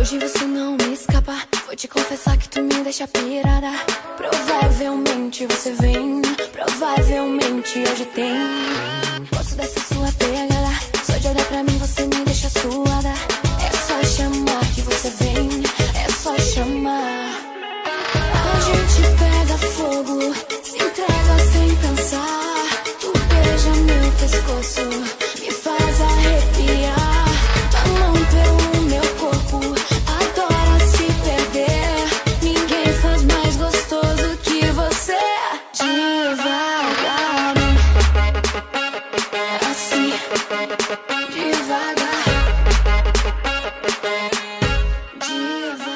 Hoje você não me escapa. Vou te confessar que tu me deixa pirada. Provavelmente você vem. Provavelmente hoje tem. Gosto dessa sua pegada? Só de olhar pra mim você me deixa suada. É só chamar que você vem. É só chamar. A gente pega fogo Se entrega sem pensar. Tu beija meu pescoço. Diva.